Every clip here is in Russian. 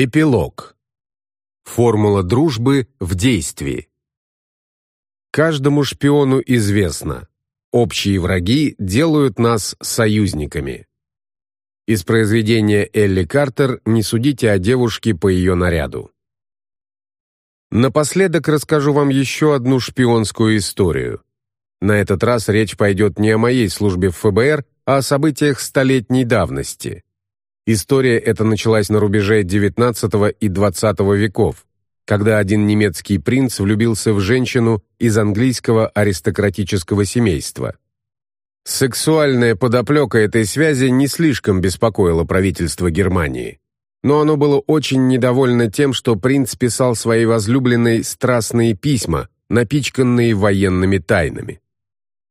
Эпилог. Формула дружбы в действии. Каждому шпиону известно, общие враги делают нас союзниками. Из произведения Элли Картер «Не судите о девушке по ее наряду». Напоследок расскажу вам еще одну шпионскую историю. На этот раз речь пойдет не о моей службе в ФБР, а о событиях столетней давности. История эта началась на рубеже XIX и XX веков, когда один немецкий принц влюбился в женщину из английского аристократического семейства. Сексуальная подоплека этой связи не слишком беспокоила правительство Германии но оно было очень недовольно тем, что принц писал своей возлюбленной страстные письма, напичканные военными тайнами.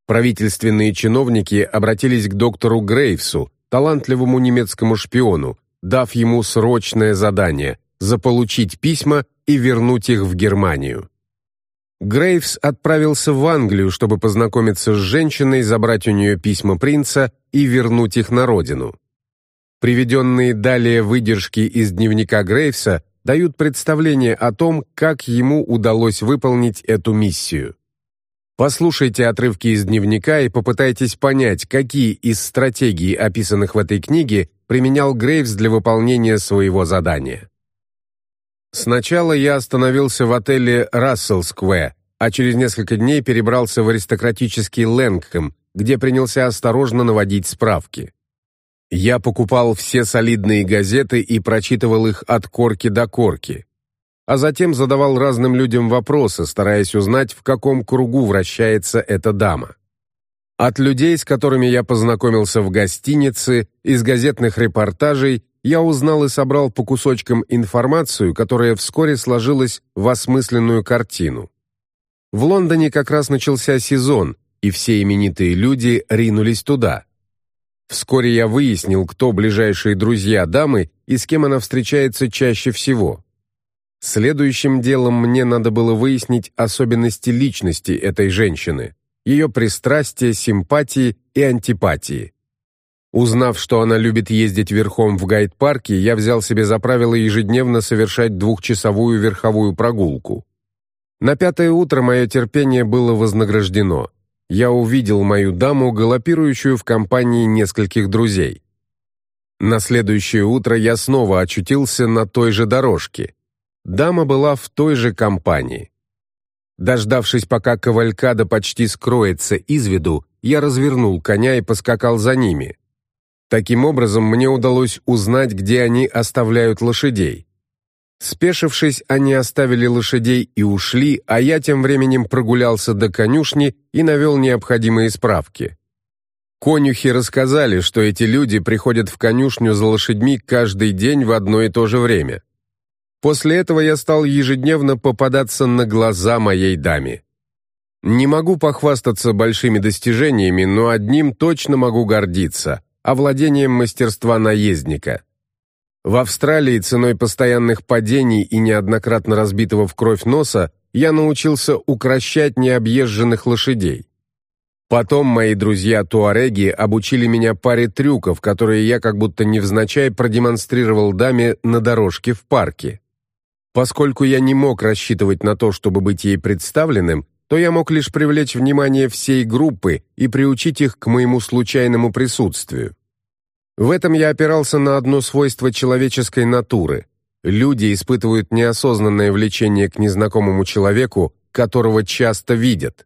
Правительственные чиновники обратились к доктору Грейвсу, талантливому немецкому шпиону, дав ему срочное задание – заполучить письма и вернуть их в Германию. Грейвс отправился в Англию, чтобы познакомиться с женщиной, забрать у нее письма принца и вернуть их на родину. Приведенные далее выдержки из дневника Грейвса дают представление о том, как ему удалось выполнить эту миссию. Послушайте отрывки из дневника и попытайтесь понять, какие из стратегий, описанных в этой книге, применял Грейвс для выполнения своего задания. Сначала я остановился в отеле «Рассел Сквер», а через несколько дней перебрался в аристократический Лэнгхэм, где принялся осторожно наводить справки. Я покупал все солидные газеты и прочитывал их от корки до корки. А затем задавал разным людям вопросы, стараясь узнать, в каком кругу вращается эта дама. От людей, с которыми я познакомился в гостинице, из газетных репортажей, я узнал и собрал по кусочкам информацию, которая вскоре сложилась в осмысленную картину. В Лондоне как раз начался сезон, и все именитые люди ринулись туда. Вскоре я выяснил, кто ближайшие друзья дамы и с кем она встречается чаще всего. Следующим делом мне надо было выяснить особенности личности этой женщины, ее пристрастия, симпатии и антипатии. Узнав, что она любит ездить верхом в гайд-парке, я взял себе за правило ежедневно совершать двухчасовую верховую прогулку. На пятое утро мое терпение было вознаграждено я увидел мою даму, галопирующую в компании нескольких друзей. На следующее утро я снова очутился на той же дорожке. Дама была в той же компании. Дождавшись, пока кавалькада почти скроется из виду, я развернул коня и поскакал за ними. Таким образом, мне удалось узнать, где они оставляют лошадей. Спешившись, они оставили лошадей и ушли, а я тем временем прогулялся до конюшни и навел необходимые справки. Конюхи рассказали, что эти люди приходят в конюшню за лошадьми каждый день в одно и то же время. После этого я стал ежедневно попадаться на глаза моей даме. Не могу похвастаться большими достижениями, но одним точно могу гордиться – овладением мастерства наездника – в Австралии ценой постоянных падений и неоднократно разбитого в кровь носа я научился укращать необъезженных лошадей. Потом мои друзья-туареги обучили меня паре трюков, которые я как будто невзначай продемонстрировал даме на дорожке в парке. Поскольку я не мог рассчитывать на то, чтобы быть ей представленным, то я мог лишь привлечь внимание всей группы и приучить их к моему случайному присутствию. В этом я опирался на одно свойство человеческой натуры. Люди испытывают неосознанное влечение к незнакомому человеку, которого часто видят.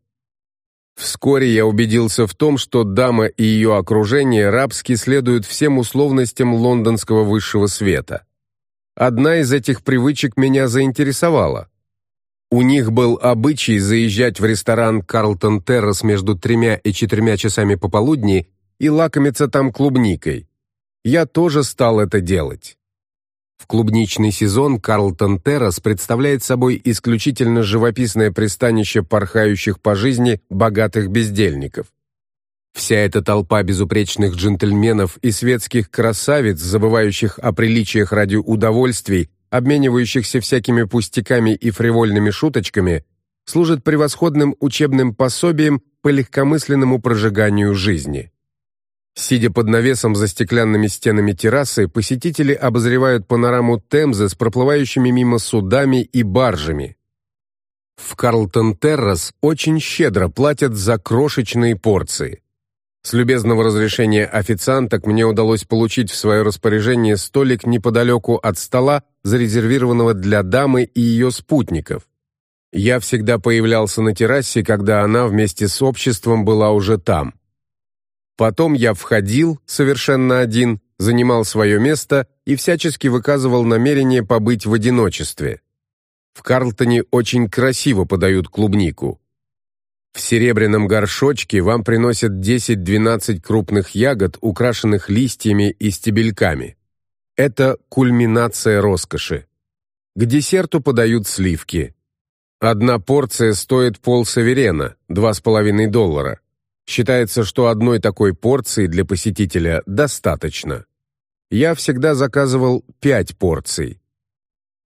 Вскоре я убедился в том, что дама и ее окружение рабски следуют всем условностям лондонского высшего света. Одна из этих привычек меня заинтересовала. У них был обычай заезжать в ресторан «Карлтон Террас» между тремя и четырьмя часами пополудни и лакомиться там клубникой я тоже стал это делать. В клубничный сезон Карлтон Террас представляет собой исключительно живописное пристанище порхающих по жизни богатых бездельников. Вся эта толпа безупречных джентльменов и светских красавиц, забывающих о приличиях ради удовольствий, обменивающихся всякими пустяками и фривольными шуточками, служит превосходным учебным пособием по легкомысленному прожиганию жизни. Сидя под навесом за стеклянными стенами террасы, посетители обозревают панораму Темзы с проплывающими мимо судами и баржами. В Карлтон Террас очень щедро платят за крошечные порции. С любезного разрешения официанток мне удалось получить в свое распоряжение столик неподалеку от стола, зарезервированного для дамы и ее спутников. Я всегда появлялся на террасе, когда она вместе с обществом была уже там. Потом я входил, совершенно один, занимал свое место и всячески выказывал намерение побыть в одиночестве. В Карлтоне очень красиво подают клубнику. В серебряном горшочке вам приносят 10-12 крупных ягод, украшенных листьями и стебельками. Это кульминация роскоши. К десерту подают сливки. Одна порция стоит полсаверена, 2,5 доллара. Считается, что одной такой порции для посетителя достаточно. Я всегда заказывал 5 порций.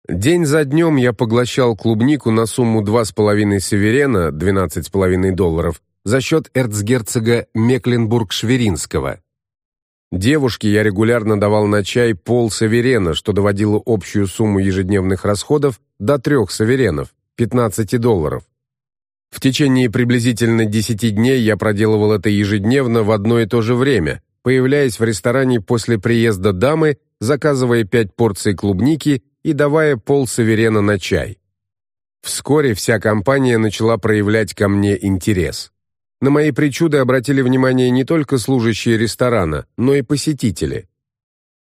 День за днем я поглощал клубнику на сумму 2,5 северена, 12,5 долларов, за счет эрцгерцога Мекленбург-Шверинского. Девушке я регулярно давал на чай пол саверена, что доводило общую сумму ежедневных расходов до трех саверенов, 15 долларов. В течение приблизительно 10 дней я проделывал это ежедневно в одно и то же время, появляясь в ресторане после приезда дамы, заказывая 5 порций клубники и давая пол саверена на чай. Вскоре вся компания начала проявлять ко мне интерес. На мои причуды обратили внимание не только служащие ресторана, но и посетители.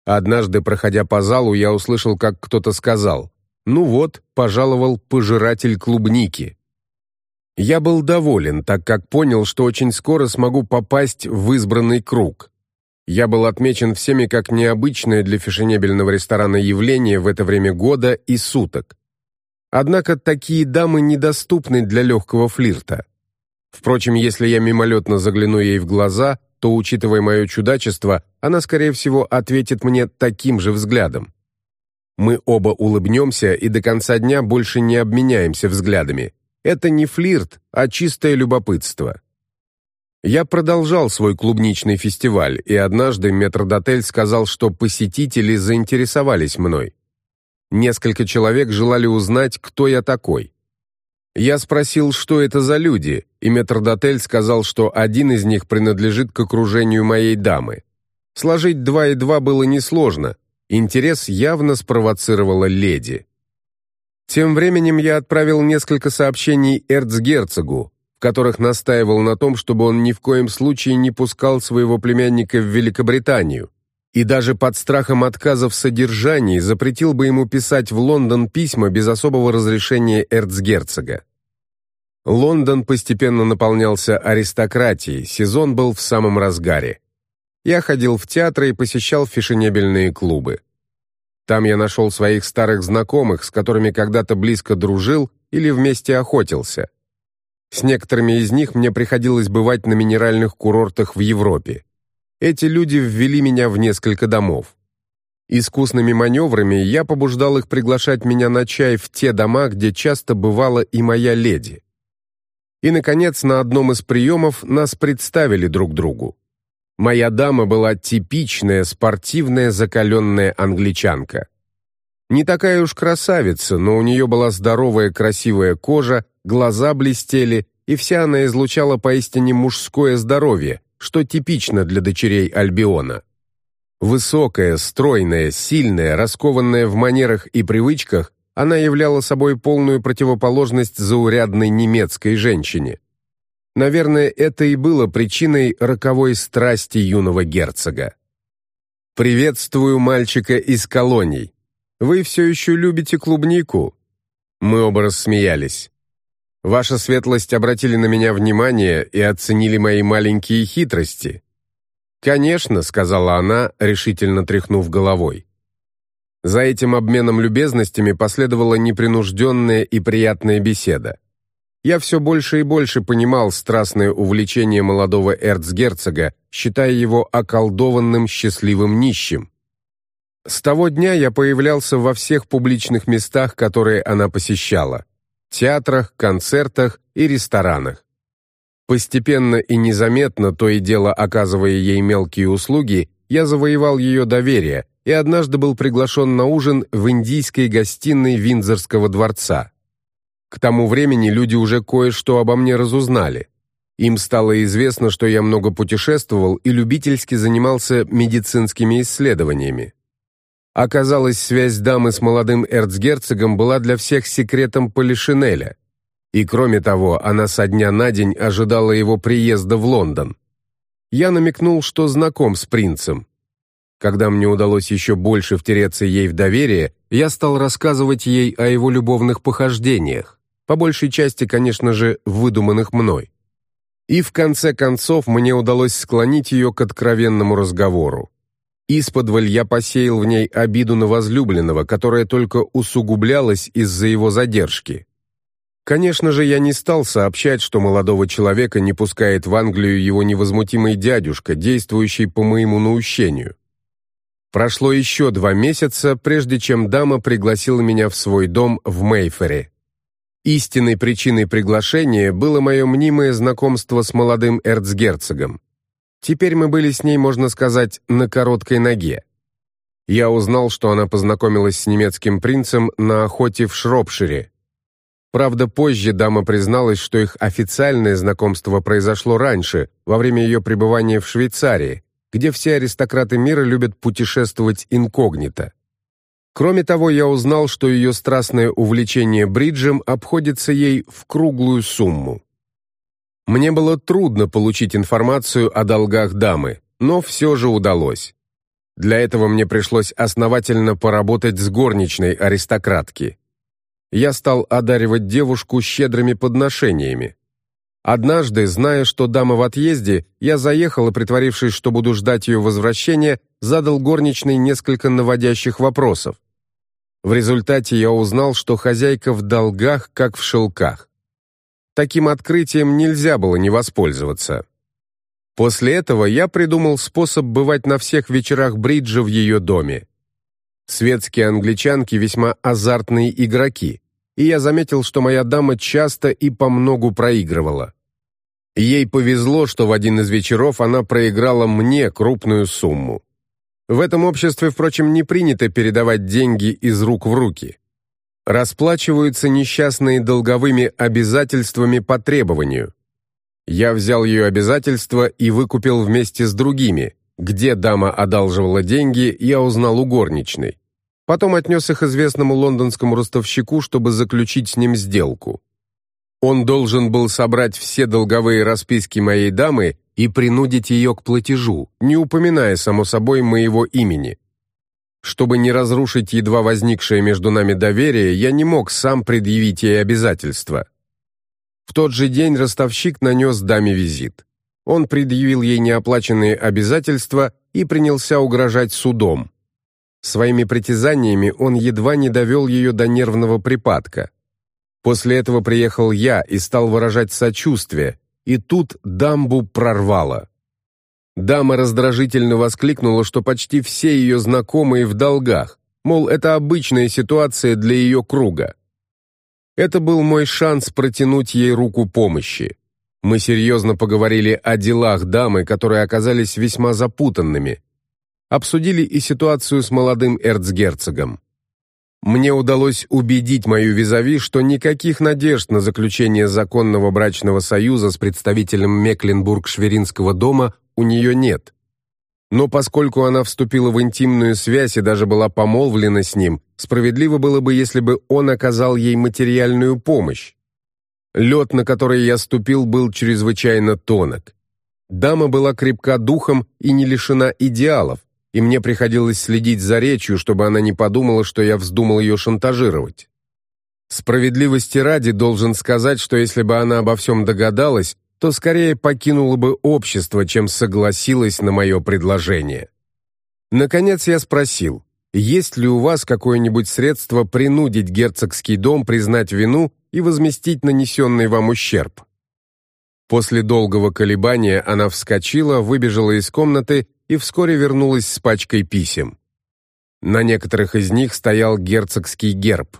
Однажды, проходя по залу, я услышал, как кто-то сказал «Ну вот, пожаловал пожиратель клубники». Я был доволен, так как понял, что очень скоро смогу попасть в избранный круг. Я был отмечен всеми как необычное для фешенебельного ресторана явление в это время года и суток. Однако такие дамы недоступны для легкого флирта. Впрочем, если я мимолетно загляну ей в глаза, то, учитывая мое чудачество, она, скорее всего, ответит мне таким же взглядом. Мы оба улыбнемся и до конца дня больше не обменяемся взглядами. Это не флирт, а чистое любопытство. Я продолжал свой клубничный фестиваль, и однажды метрдотель сказал, что посетители заинтересовались мной. Несколько человек желали узнать, кто я такой. Я спросил, что это за люди, и метрдотель сказал, что один из них принадлежит к окружению моей дамы. Сложить два и два было несложно, интерес явно спровоцировала леди. Тем временем я отправил несколько сообщений эрцгерцогу, которых настаивал на том, чтобы он ни в коем случае не пускал своего племянника в Великобританию, и даже под страхом отказа в содержании запретил бы ему писать в Лондон письма без особого разрешения эрцгерцога. Лондон постепенно наполнялся аристократией, сезон был в самом разгаре. Я ходил в театры и посещал фешенебельные клубы. Там я нашел своих старых знакомых, с которыми когда-то близко дружил или вместе охотился – с некоторыми из них мне приходилось бывать на минеральных курортах в Европе. Эти люди ввели меня в несколько домов. Искусными маневрами я побуждал их приглашать меня на чай в те дома, где часто бывала и моя леди. И, наконец, на одном из приемов нас представили друг другу. Моя дама была типичная спортивная закаленная англичанка. Не такая уж красавица, но у нее была здоровая красивая кожа, глаза блестели, и вся она излучала поистине мужское здоровье, что типично для дочерей Альбиона. Высокая, стройная, сильная, раскованная в манерах и привычках, она являла собой полную противоположность заурядной немецкой женщине. Наверное, это и было причиной роковой страсти юного герцога. «Приветствую мальчика из колоний. Вы все еще любите клубнику?» Мы оба рассмеялись. Ваша светлость обратили на меня внимание и оценили мои маленькие хитрости». «Конечно», — сказала она, решительно тряхнув головой. За этим обменом любезностями последовала непринужденная и приятная беседа. Я все больше и больше понимал страстное увлечение молодого эрцгерцога, считая его околдованным счастливым нищим. С того дня я появлялся во всех публичных местах, которые она посещала театрах, концертах и ресторанах. Постепенно и незаметно, то и дело оказывая ей мелкие услуги, я завоевал ее доверие и однажды был приглашен на ужин в индийской гостиной Виндзорского дворца. К тому времени люди уже кое-что обо мне разузнали. Им стало известно, что я много путешествовал и любительски занимался медицинскими исследованиями. Оказалось, связь дамы с молодым эрцгерцогом была для всех секретом Полишинеля. И кроме того, она со дня на день ожидала его приезда в Лондон. Я намекнул, что знаком с принцем. Когда мне удалось еще больше втереться ей в доверие, я стал рассказывать ей о его любовных похождениях, по большей части, конечно же, выдуманных мной. И в конце концов мне удалось склонить ее к откровенному разговору. Исподволь я посеял в ней обиду на возлюбленного, которая только усугублялась из-за его задержки. Конечно же, я не стал сообщать, что молодого человека не пускает в Англию его невозмутимый дядюшка, действующий по моему наущению. Прошло еще два месяца, прежде чем дама пригласила меня в свой дом в Мейфере. Истинной причиной приглашения было мое мнимое знакомство с молодым эрцгерцогом. Теперь мы были с ней, можно сказать, на короткой ноге. Я узнал, что она познакомилась с немецким принцем на охоте в Шропшире, Правда, позже дама призналась, что их официальное знакомство произошло раньше, во время ее пребывания в Швейцарии, где все аристократы мира любят путешествовать инкогнито. Кроме того, я узнал, что ее страстное увлечение бриджем обходится ей в круглую сумму. Мне было трудно получить информацию о долгах дамы, но все же удалось. Для этого мне пришлось основательно поработать с горничной аристократки я стал одаривать девушку щедрыми подношениями. Однажды, зная, что дама в отъезде, я заехал и, притворившись, что буду ждать ее возвращения, задал горничной несколько наводящих вопросов. В результате я узнал, что хозяйка в долгах, как в шелках. Таким открытием нельзя было не воспользоваться. После этого я придумал способ бывать на всех вечерах бриджа в ее доме. Светские англичанки весьма азартные игроки, и я заметил, что моя дама часто и по многу проигрывала. Ей повезло, что в один из вечеров она проиграла мне крупную сумму. В этом обществе, впрочем, не принято передавать деньги из рук в руки. Расплачиваются несчастные долговыми обязательствами по требованию. Я взял ее обязательства и выкупил вместе с другими. Где дама одалживала деньги, я узнал у горничной. Потом отнес их известному лондонскому ростовщику, чтобы заключить с ним сделку. Он должен был собрать все долговые расписки моей дамы и принудить ее к платежу, не упоминая, само собой, моего имени. Чтобы не разрушить едва возникшее между нами доверие, я не мог сам предъявить ей обязательства. В тот же день ростовщик нанес даме визит. Он предъявил ей неоплаченные обязательства и принялся угрожать судом. Своими притязаниями он едва не довел ее до нервного припадка. После этого приехал я и стал выражать сочувствие, и тут дамбу прорвало. Дама раздражительно воскликнула, что почти все ее знакомые в долгах, мол, это обычная ситуация для ее круга. Это был мой шанс протянуть ей руку помощи. Мы серьезно поговорили о делах дамы, которые оказались весьма запутанными, обсудили и ситуацию с молодым эрцгерцогом. Мне удалось убедить мою визави, что никаких надежд на заключение законного брачного союза с представителем Мекленбург-Шверинского дома у нее нет. Но поскольку она вступила в интимную связь и даже была помолвлена с ним, справедливо было бы, если бы он оказал ей материальную помощь. Лед, на который я ступил, был чрезвычайно тонок. Дама была крепка духом и не лишена идеалов, и мне приходилось следить за речью, чтобы она не подумала, что я вздумал ее шантажировать. Справедливости ради должен сказать, что если бы она обо всем догадалась, то скорее покинула бы общество, чем согласилась на мое предложение. Наконец я спросил, есть ли у вас какое-нибудь средство принудить герцогский дом признать вину и возместить нанесенный вам ущерб? После долгого колебания она вскочила, выбежала из комнаты и вскоре вернулась с пачкой писем. На некоторых из них стоял герцогский герб.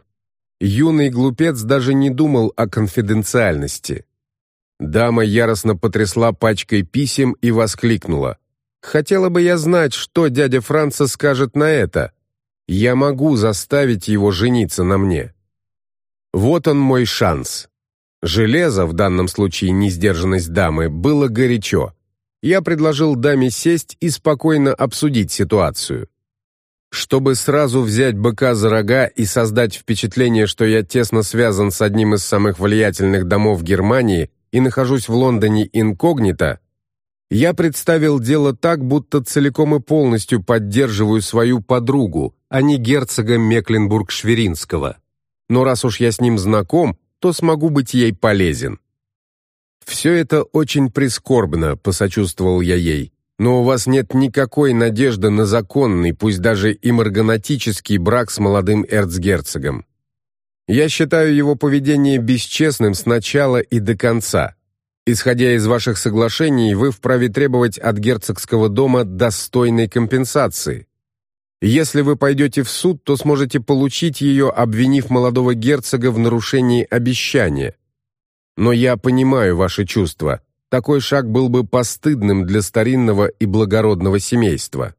Юный глупец даже не думал о конфиденциальности. Дама яростно потрясла пачкой писем и воскликнула. «Хотела бы я знать, что дядя Франца скажет на это. Я могу заставить его жениться на мне». Вот он мой шанс. Железо, в данном случае несдержанность дамы, было горячо. Я предложил даме сесть и спокойно обсудить ситуацию. Чтобы сразу взять быка за рога и создать впечатление, что я тесно связан с одним из самых влиятельных домов Германии, и нахожусь в Лондоне инкогнито, я представил дело так, будто целиком и полностью поддерживаю свою подругу, а не герцога Мекленбург-Шверинского. Но раз уж я с ним знаком, то смогу быть ей полезен. «Все это очень прискорбно», — посочувствовал я ей, «но у вас нет никакой надежды на законный, пусть даже и марганатический брак с молодым эрцгерцогом. Я считаю его поведение бесчестным с начала и до конца. Исходя из ваших соглашений, вы вправе требовать от герцогского дома достойной компенсации. Если вы пойдете в суд, то сможете получить ее, обвинив молодого герцога в нарушении обещания. Но я понимаю ваши чувства. Такой шаг был бы постыдным для старинного и благородного семейства.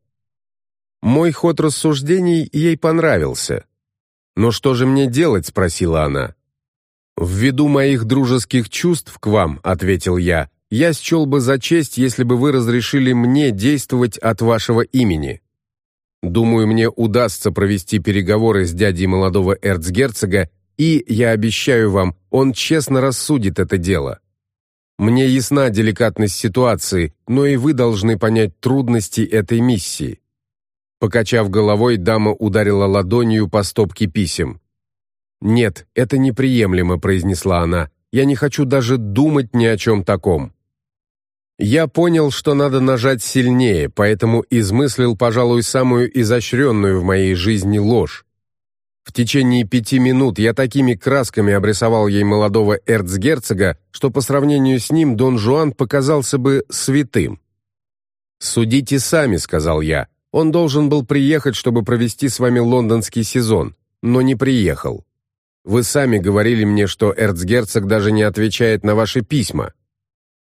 Мой ход рассуждений ей понравился. «Но что же мне делать?» — спросила она. «Ввиду моих дружеских чувств к вам», — ответил я, «я счел бы за честь, если бы вы разрешили мне действовать от вашего имени. Думаю, мне удастся провести переговоры с дядей молодого эрцгерцога, и, я обещаю вам, он честно рассудит это дело. Мне ясна деликатность ситуации, но и вы должны понять трудности этой миссии. Покачав головой, дама ударила ладонью по стопке писем. «Нет, это неприемлемо», — произнесла она. «Я не хочу даже думать ни о чем таком». Я понял, что надо нажать сильнее, поэтому измыслил, пожалуй, самую изощренную в моей жизни ложь. В течение пяти минут я такими красками обрисовал ей молодого эрцгерцога, что по сравнению с ним Дон Жуан показался бы святым. «Судите сами», — сказал я, он должен был приехать, чтобы провести с вами лондонский сезон, но не приехал. Вы сами говорили мне, что эрцгерцог даже не отвечает на ваши письма.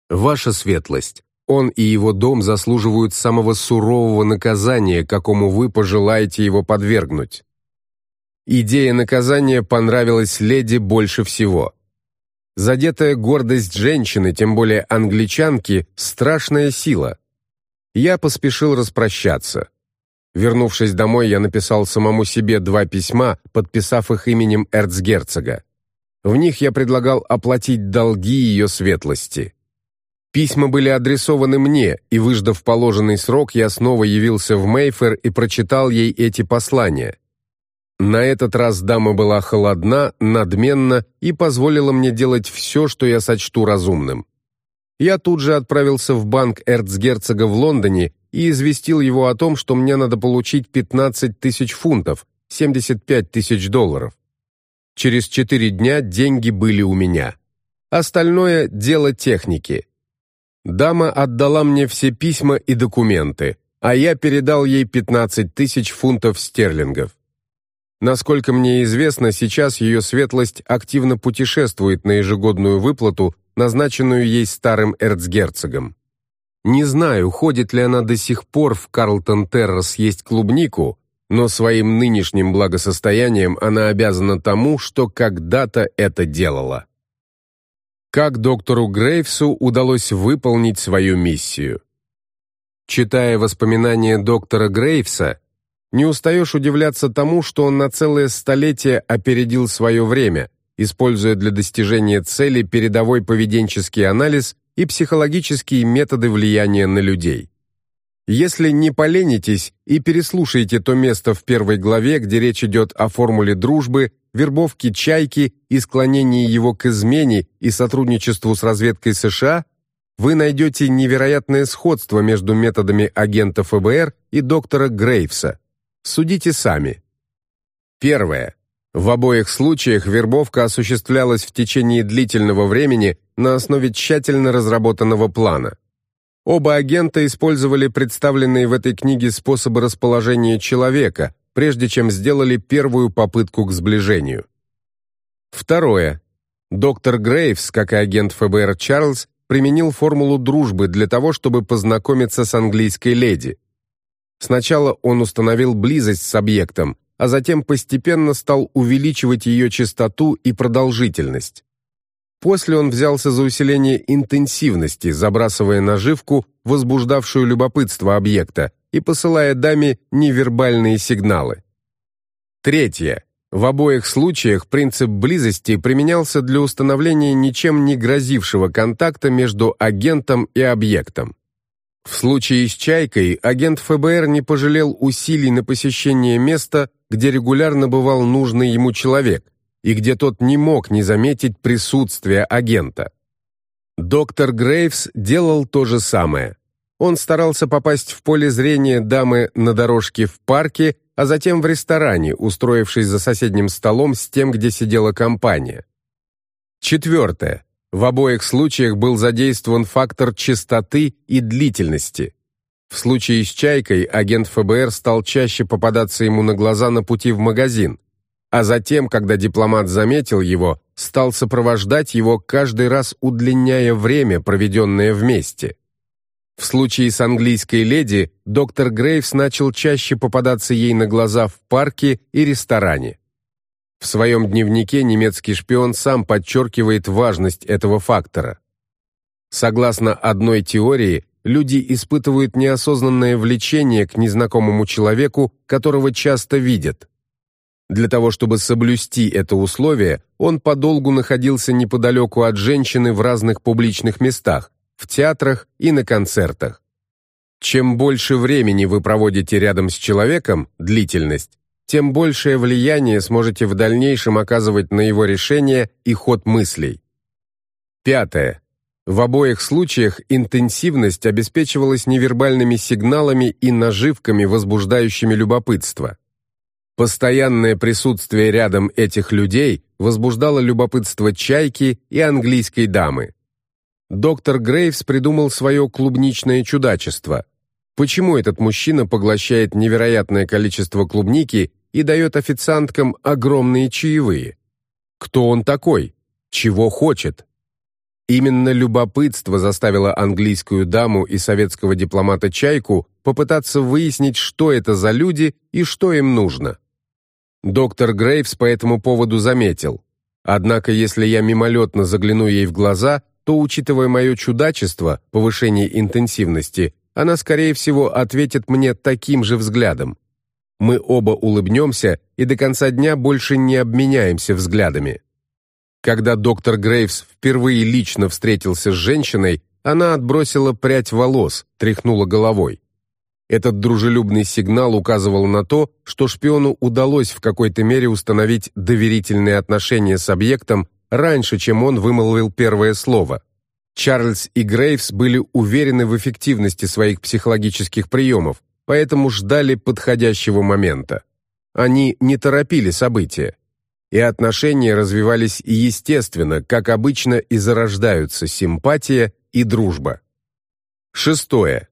Ваша светлость, он и его дом заслуживают самого сурового наказания, какому вы пожелаете его подвергнуть. Идея наказания понравилась леди больше всего. Задетая гордость женщины, тем более англичанки, страшная сила. Я поспешил распрощаться. Вернувшись домой, я написал самому себе два письма, подписав их именем эрцгерцога. В них я предлагал оплатить долги ее светлости. Письма были адресованы мне, и, выждав положенный срок, я снова явился в Мейфер и прочитал ей эти послания. На этот раз дама была холодна, надменна и позволила мне делать все, что я сочту разумным. Я тут же отправился в банк эрцгерцога в Лондоне и известил его о том, что мне надо получить 15 тысяч фунтов, 75 тысяч долларов. Через четыре дня деньги были у меня. Остальное – дело техники. Дама отдала мне все письма и документы, а я передал ей 15 тысяч фунтов стерлингов. Насколько мне известно, сейчас ее светлость активно путешествует на ежегодную выплату, назначенную ей старым эрцгерцогом. Не знаю, ходит ли она до сих пор в Карлтон Террас есть клубнику, но своим нынешним благосостоянием она обязана тому, что когда-то это делала. Как доктору Грейвсу удалось выполнить свою миссию? Читая воспоминания доктора Грейвса, не устаешь удивляться тому, что он на целое столетие опередил свое время, используя для достижения цели передовой поведенческий анализ и психологические методы влияния на людей. Если не поленитесь и переслушаете то место в первой главе, где речь идет о формуле дружбы, вербовке «Чайки» и склонении его к измене и сотрудничеству с разведкой США, вы найдете невероятное сходство между методами агента ФБР и доктора Грейвса. Судите сами. Первое. В обоих случаях вербовка осуществлялась в течение длительного времени на основе тщательно разработанного плана. Оба агента использовали представленные в этой книге способы расположения человека, прежде чем сделали первую попытку к сближению. Второе. Доктор Грейвс, как и агент ФБР Чарльз, применил формулу дружбы для того, чтобы познакомиться с английской леди. Сначала он установил близость с объектом, а затем постепенно стал увеличивать ее частоту и продолжительность. После он взялся за усиление интенсивности, забрасывая наживку, возбуждавшую любопытство объекта, и посылая даме невербальные сигналы. Третье. В обоих случаях принцип близости применялся для установления ничем не грозившего контакта между агентом и объектом. В случае с «Чайкой» агент ФБР не пожалел усилий на посещение места, где регулярно бывал нужный ему человек, и где тот не мог не заметить присутствие агента. Доктор Грейвс делал то же самое. Он старался попасть в поле зрения дамы на дорожке в парке, а затем в ресторане, устроившись за соседним столом с тем, где сидела компания. Четвертое. В обоих случаях был задействован фактор частоты и длительности. В случае с «Чайкой» агент ФБР стал чаще попадаться ему на глаза на пути в магазин, а затем, когда дипломат заметил его, стал сопровождать его, каждый раз удлиняя время, проведенное вместе. В случае с английской леди доктор Грейвс начал чаще попадаться ей на глаза в парке и ресторане. В своем дневнике немецкий шпион сам подчеркивает важность этого фактора. Согласно одной теории, люди испытывают неосознанное влечение к незнакомому человеку, которого часто видят. Для того, чтобы соблюсти это условие, он подолгу находился неподалеку от женщины в разных публичных местах, в театрах и на концертах. Чем больше времени вы проводите рядом с человеком, длительность, тем большее влияние сможете в дальнейшем оказывать на его решение и ход мыслей. Пятое. В обоих случаях интенсивность обеспечивалась невербальными сигналами и наживками, возбуждающими любопытство. Постоянное присутствие рядом этих людей возбуждало любопытство чайки и английской дамы. Доктор Грейвс придумал свое клубничное чудачество. Почему этот мужчина поглощает невероятное количество клубники и дает официанткам огромные чаевые. Кто он такой? Чего хочет? Именно любопытство заставило английскую даму и советского дипломата Чайку попытаться выяснить, что это за люди и что им нужно. Доктор Грейвс по этому поводу заметил. Однако, если я мимолетно загляну ей в глаза, то, учитывая мое чудачество, повышение интенсивности, она, скорее всего, ответит мне таким же взглядом. Мы оба улыбнемся и до конца дня больше не обменяемся взглядами. Когда доктор Грейвс впервые лично встретился с женщиной, она отбросила прядь волос, тряхнула головой. Этот дружелюбный сигнал указывал на то, что шпиону удалось в какой-то мере установить доверительные отношения с объектом раньше, чем он вымолвил первое слово. Чарльз и Грейвс были уверены в эффективности своих психологических приемов, поэтому ждали подходящего момента. Они не торопили события. И отношения развивались естественно, как обычно и зарождаются симпатия и дружба. Шестое.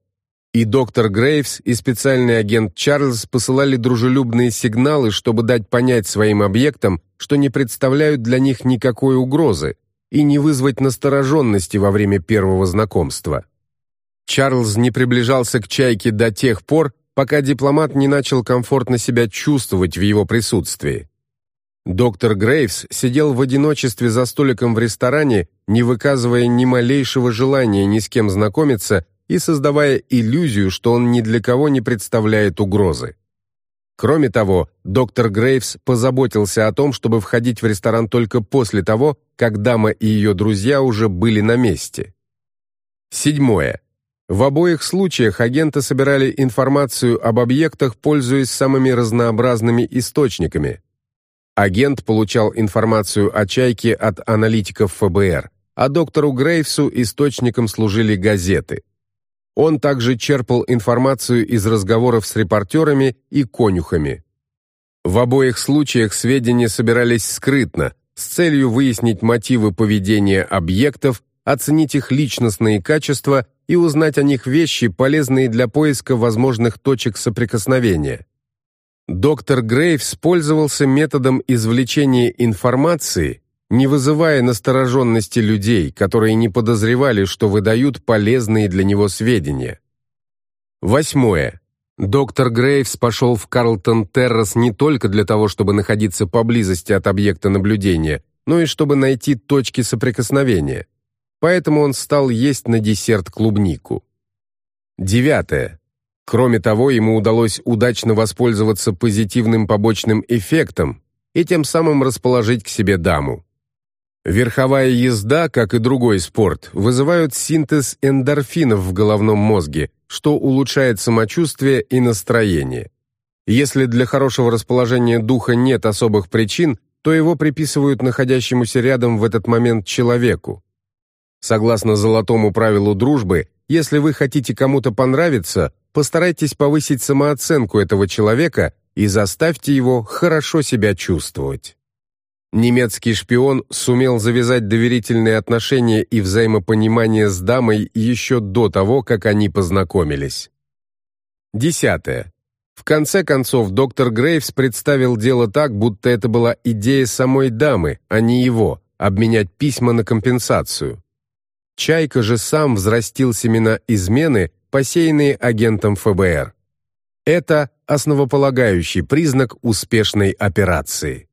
И доктор Грейвс, и специальный агент Чарльз посылали дружелюбные сигналы, чтобы дать понять своим объектам, что не представляют для них никакой угрозы, и не вызвать настороженности во время первого знакомства. Чарльз не приближался к «Чайке» до тех пор, пока дипломат не начал комфортно себя чувствовать в его присутствии. Доктор Грейвс сидел в одиночестве за столиком в ресторане, не выказывая ни малейшего желания ни с кем знакомиться и создавая иллюзию, что он ни для кого не представляет угрозы. Кроме того, доктор Грейвс позаботился о том, чтобы входить в ресторан только после того, как дама и ее друзья уже были на месте. Седьмое. В обоих случаях агенты собирали информацию об объектах, пользуясь самыми разнообразными источниками. Агент получал информацию о «Чайке» от аналитиков ФБР, а доктору Грейвсу источником служили газеты. Он также черпал информацию из разговоров с репортерами и конюхами. В обоих случаях сведения собирались скрытно, с целью выяснить мотивы поведения объектов, оценить их личностные качества и узнать о них вещи, полезные для поиска возможных точек соприкосновения. Доктор Грейвс пользовался методом извлечения информации не вызывая настороженности людей, которые не подозревали, что выдают полезные для него сведения. Восьмое. Доктор Грейвс пошел в Карлтон Террас не только для того, чтобы находиться поблизости от объекта наблюдения, но и чтобы найти точки соприкосновения. Поэтому он стал есть на десерт клубнику. Девятое. Кроме того, ему удалось удачно воспользоваться позитивным побочным эффектом и тем самым расположить к себе даму. Верховая езда, как и другой спорт, вызывают синтез эндорфинов в головном мозге, что улучшает самочувствие и настроение. Если для хорошего расположения духа нет особых причин, то его приписывают находящемуся рядом в этот момент человеку. Согласно золотому правилу дружбы, если вы хотите кому-то понравиться, постарайтесь повысить самооценку этого человека и заставьте его хорошо себя чувствовать. Немецкий шпион сумел завязать доверительные отношения и взаимопонимание с дамой еще до того, как они познакомились. Десятое. В конце концов, доктор Грейвс представил дело так, будто это была идея самой дамы, а не его, обменять письма на компенсацию. Чайка же сам взрастил семена измены, посеянные агентом ФБР. Это основополагающий признак успешной операции.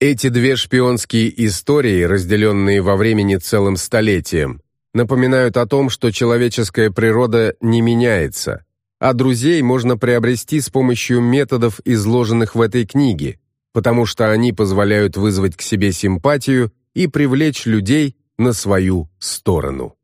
Эти две шпионские истории, разделенные во времени целым столетием, напоминают о том, что человеческая природа не меняется, а друзей можно приобрести с помощью методов, изложенных в этой книге, потому что они позволяют вызвать к себе симпатию и привлечь людей на свою сторону.